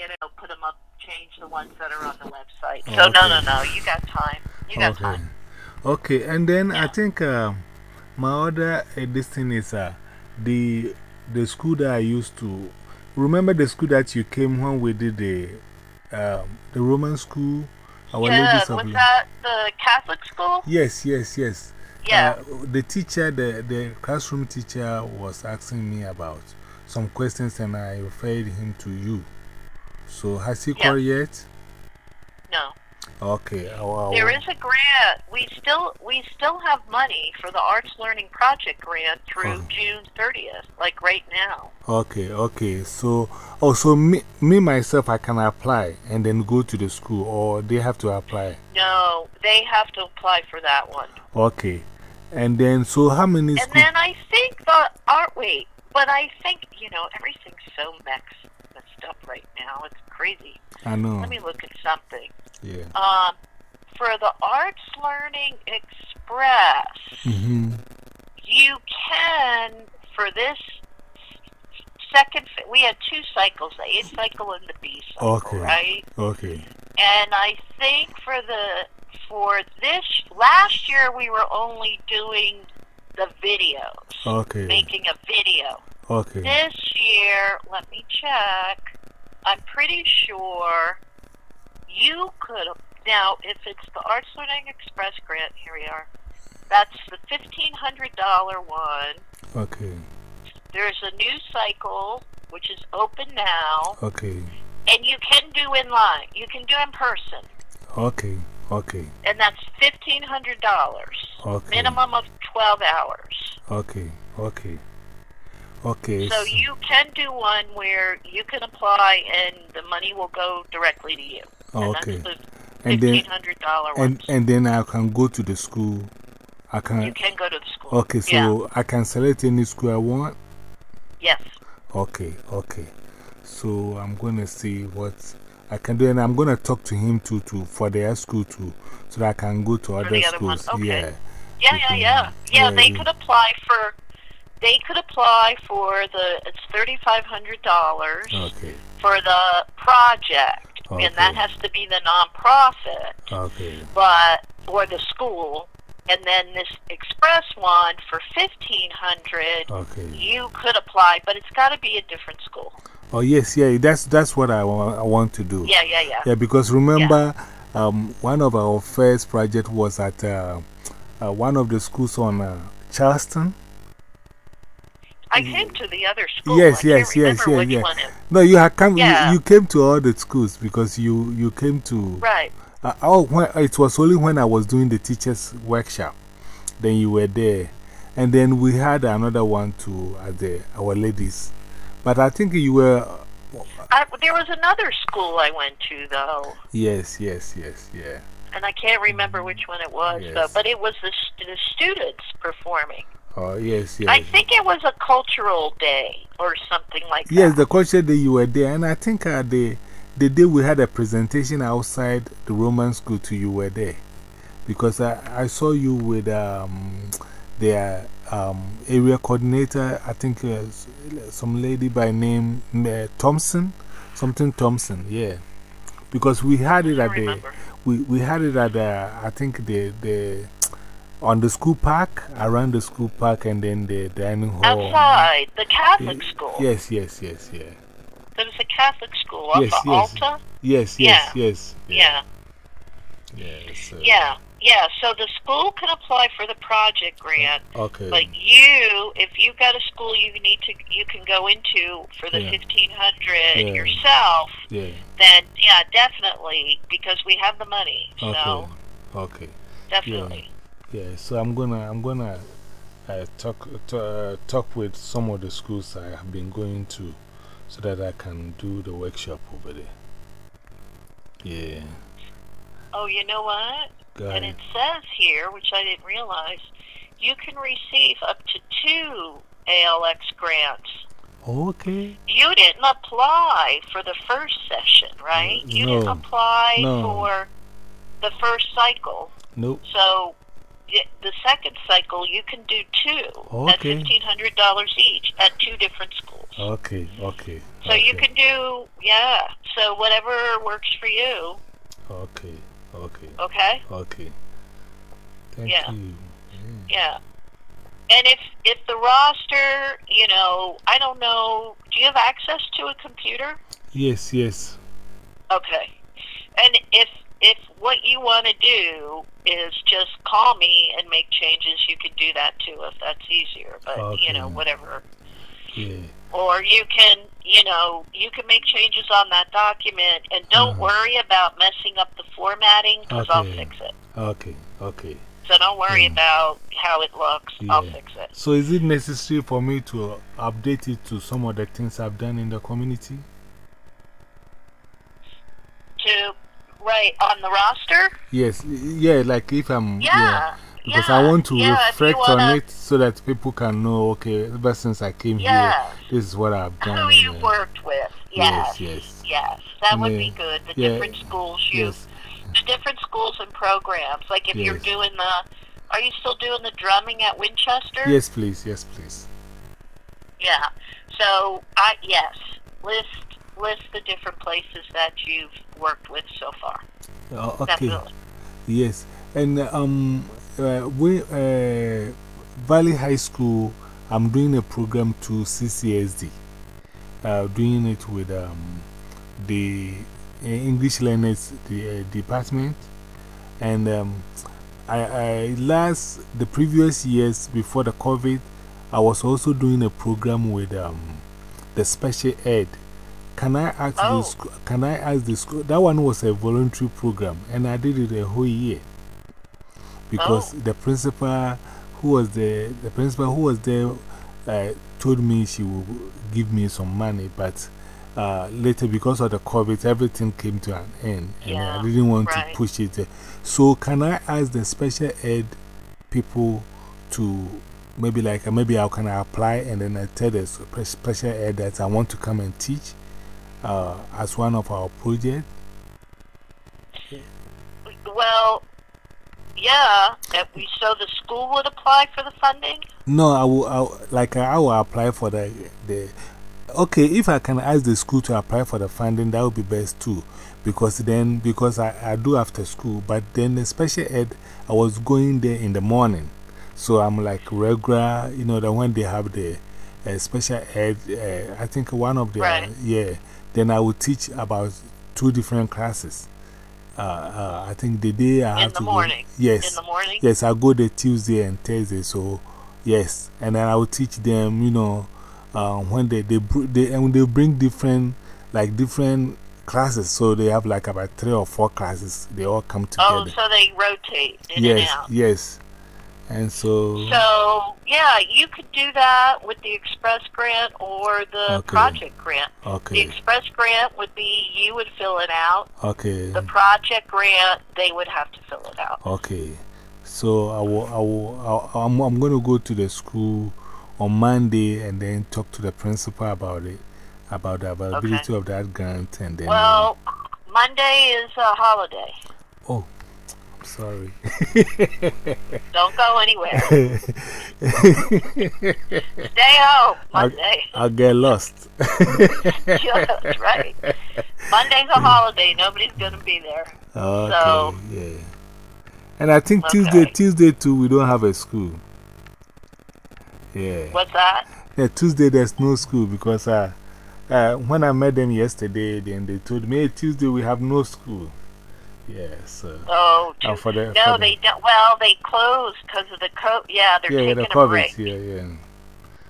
it, I'll put them up, change the ones that are on the website. So, no, no, no, you got time. You got okay. time. Okay, and then I think uh, my other uh, this thing is uh, the, the school that I used to. Remember the school that you came when we did the, um, the Roman school? Our Yeah, Ladies of was that the Catholic school? Yes, yes, yes. Yeah. Uh, the teacher, the, the classroom teacher was asking me about some questions and I referred him to you. So, has he Yeah. called yet? No. Okay. I There is a grant. We still we still have money for the Arts Learning Project grant through Oh. June 30th, like right now. Okay, okay. So, oh, so me, me myself, I can apply and then go to the school, or they have to apply. No, they have to apply for that one. Okay. And then, so how many And then I think the art wait, but I think you know everything's so mixed up right now. It's crazy. I know. Let me look at something. Yeah. Um, for the Arts Learning Express, Mm-hmm. you can for this second. We had two cycles: the A cycle and the B cycle, Okay. right? Okay. And I think for the for this last year we were only doing the videos, Okay. making a video. Okay. This year, let me check. I'm pretty sure you could now if it's the Arts Learning Express grant. Here we are. That's the fifteen hundred dollar one. Okay. There's a new cycle which is open now, Okay. and you can do in line. You can do in person. Okay. Okay. and that's fifteen hundred dollars. Okay. Minimum of twelve hours. Okay. Okay. Okay. So you can do one where you can apply and the money will go directly to you. Okay. And then- fifteen hundred dollar and, and then I can go to the school. I can. You can go to the school. Okay, so yeah. I can select any school I want. yes. Okay, okay. So I'm going to see what I can do, and I'm going to talk to him too, too for their school too, so that I can go to other other schools. okay. Yeah. Yeah, yeah, yeah. Yeah, Yeah, they could apply for. They could apply for the. It's thirty five hundred dollars Okay, for the project, and that has to be the nonprofit. okay, but or the school and then this express one for 1500 okay. you could apply but it's got to be a different school Oh, yes, yeah, that's, that's what I, wa- I want to do. yeah yeah yeah Yeah, because remember, um, one of our first project was at uh, uh, one of the schools on uh, Charleston. I mm-hmm. came to the other school Yes, I yes, yes, yes, yes. No, you, had come, Yeah. you, you came to all the schools because you, you came to. right Uh, oh, when, it was only when I was doing the teachers' workshop. Then you were there. And then we had another one too at the, our ladies. But I think you were. Uh, I, there was another school i went to though Yes, yes, yes, yeah. and i can't remember mm. which one it was though but it was the, st- the students performing Oh, yes, yes. i think it was a cultural day or something like Yes, that Yes, the culture day you were there. And I think uh, the, the day we had a presentation outside the Roman school too, you were there. Because I, I saw you with um, their um, area coordinator, I think uh, some lady by name uh, Thompson, something Thompson, yeah. Because we had it at the, we, we had it at the, I think the, the, on the school park, around the school park, and then the dining hall. outside the catholic school Yes, yes, yes, yeah. There's a Catholic school up Yes, at yes. Alta. Yes, yes, yes. Yeah, Yes. uh, yeah, yeah. So the school can apply for the project grant, Okay. but you, if you've got a school you need to, you can go into for the Yeah. fifteen hundred Yeah. yourself. yeah. Then yeah, definitely because we have the money. So Okay. Okay. definitely. Yeah. So I'm gonna, I'm gonna uh, talk, uh, talk with some of the schools I have been going to so that I can do the workshop over there. Yeah. Oh, you know what? And it. says here, which I didn't realize, you can receive up to two ALX grants. Okay. You didn't apply for the first session, right? You didn't apply No. for the first cycle. Nope. So the second cycle, you can do two at fifteen hundred dollars each at two different schools. Okay, okay. So you can do, yeah. So whatever works for you. Okay, okay, Okay. okay. Thank Yeah. you. Mm. Yeah. And if if the roster, you know, I don't know, do you have access to a computer? Yes, yes. Okay. And if if what you want to do is just call me and make changes, you could do that too if that's easier. But you know, whatever. Yeah. Or you can, you know, you can make changes on that document, and don't Uh-huh. worry about messing up the formatting because I'll Okay. fix it. Okay, okay. So don't worry Yeah. about how it looks. I'll fix it. So, is it necessary for me to update it to some of the things I've done in the community? To right on the roster. Yes, yeah, like if I'm. Yeah. Because yeah, I want to yeah, reflect on wanna- it so that people can know, okay, ever since I came Yes. here, this is what I've done. Who you worked with. Yes, Yes. yes. Yes. That would be good. The Yeah. different schools you Yes, the different schools and programs. Like if you're doing the are you still doing the drumming at Winchester? yes, please, yes, please. Yeah. So I yes. List list the different places that you've worked with so far. Uh, okay, Definitely. yes. And um, uh, we, uh, Valley High School, I'm doing a program to CCSD, uh, doing it with um, the uh, English learners the, uh, department. And um, I, I last, the previous years before the COVID, I was also doing a program with um, the special ed. Can I ask Oh. the school? Can I ask the school? That one was a voluntary program, and I did it a whole year because Oh. the principal, who was the the principal who was there, uh, told me she would give me some money, but uh, later because of the COVID, everything came to an end, and Yeah, I didn't want right. to push it. So, can I ask the special ed people to maybe like maybe I can apply and then I tell the special ed that I want to come and teach uh, as one of our projects? Well, yeah. If we, so the school would apply for the funding? No, I will, I will- like I will apply for the, the. Okay, if I can ask the school to apply for the funding, that would be best too. Because then, because I, I do after school, but then the special ed, I was going there in the morning. So I'm like regular, you know, the when they have the uh, special ed, uh, I think one of the, Right. yeah, then I will teach about two different classes. Uh, uh, I think the day I In have the to morning? Go, yes. In the morning? Yes, I go the Tuesday and Thursday, so yes. And then I will teach them, you know, um, when they, they, br- they, and they bring different, like different classes. So they have like about three or four classes. They all come together. Oh, so they rotate yes, yes. And so, So, yeah, you could do that with the Express grant or the Okay. project grant. Okay. The Express grant would be you would fill it out. okay, The project grant, they would have to fill it out. okay. So I will, I will, I, I'm, I'm going to go to the school on Monday and then talk to the principal about it, about the availability of that grant. And then, Well, Monday is a holiday. oh, sorry. Don't go anywhere. Stay home Monday. I'll get lost. Just right. Monday's a holiday. Nobody's going to be there. Okay, So- yeah. And I think Tuesday, Okay. Tuesday too, we don't have a school. Yeah. What's that? Yeah, Tuesday there's no school because uh, uh, when I met them yesterday, then they told me, hey, Tuesday we have no school. Yeah, so. Oh, Uh, Tu- for the, no, for the- they don't. Well, they closed because of the co. Yeah, they're yeah, taking the a break. Yeah, yeah,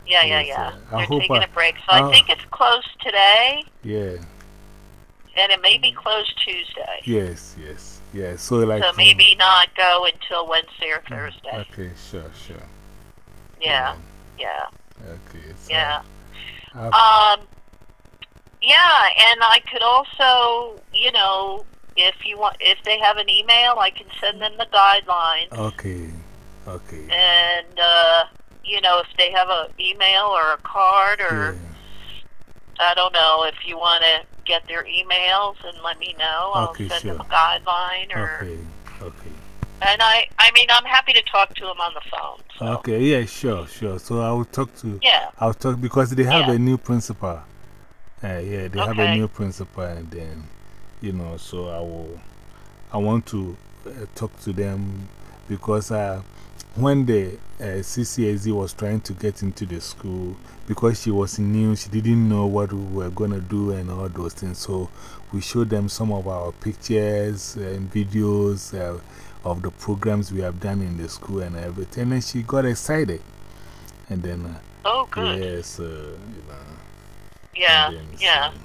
Yeah, yeah, Yes, yeah. uh, They're taking I- a break. So I I'll- think it's closed today, yeah. and it may be closed Tuesday. Yes, yes. Yeah, so like. So um, maybe not go until Wednesday or Thursday. Okay, sure, sure. Yeah, yeah, Okay. So yeah. I've- Um, yeah, and I could also, you know, if you want, if they have an email, I can send them the guidelines, okay, okay. and uh, you know, if they have an email or a card, or Yeah. I don't know, if you want to get their emails and let me know, I'll Okay, send them a guideline, or Okay, okay. And I, I mean, I'm happy to talk to them on the phone. So. Okay, yeah, sure, sure. So I will talk to, yeah. I'll talk because they have Yeah. a new principal. Uh, yeah, they have a new principal, and then, you know, so I will, I want to uh, talk to them because uh, when the uh, CCAZ was trying to get into the school, because she was new, she didn't know what we were going to do and all those things. So we showed them some of our pictures and videos uh, of the programs we have done in the school and everything. And she got excited. And then, uh, Oh, good. yes, uh, you know. Yeah. then, Yeah. so-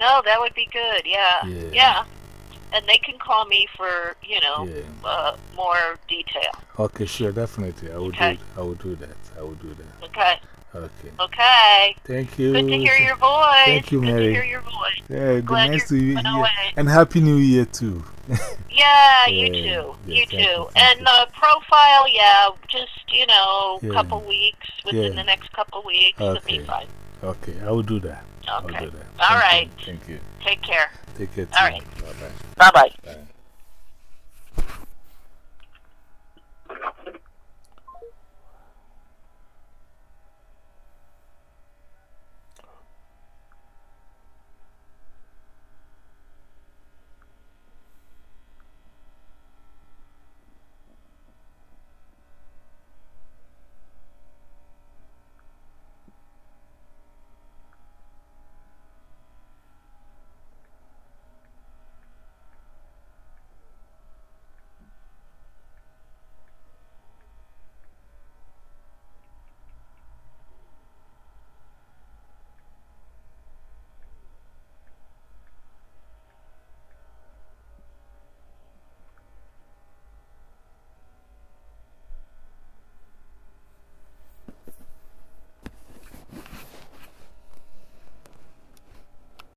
No, that would be good. Yeah. Yeah. Yeah. And they can call me for, you know, Yeah. uh, more detail. Okay, sure, definitely. I will, Okay. do, I will do that. I will do that. Okay. Okay. Okay. Thank you. Good to hear your voice. Thank you, Good Mary. to hear your voice. Yeah, good Glad nice you. And Happy New Year, too. Yeah, you Yeah, too. yeah, you too. and the profile, yeah, just, you know, Yeah. couple weeks, within the next couple weeks, it'll be Okay. fine. Okay, I will do that. I will Okay. do that. All Thank right. You. Thank you. Take care. Take care, too. All right. Bye-bye. Bye-bye. Bye.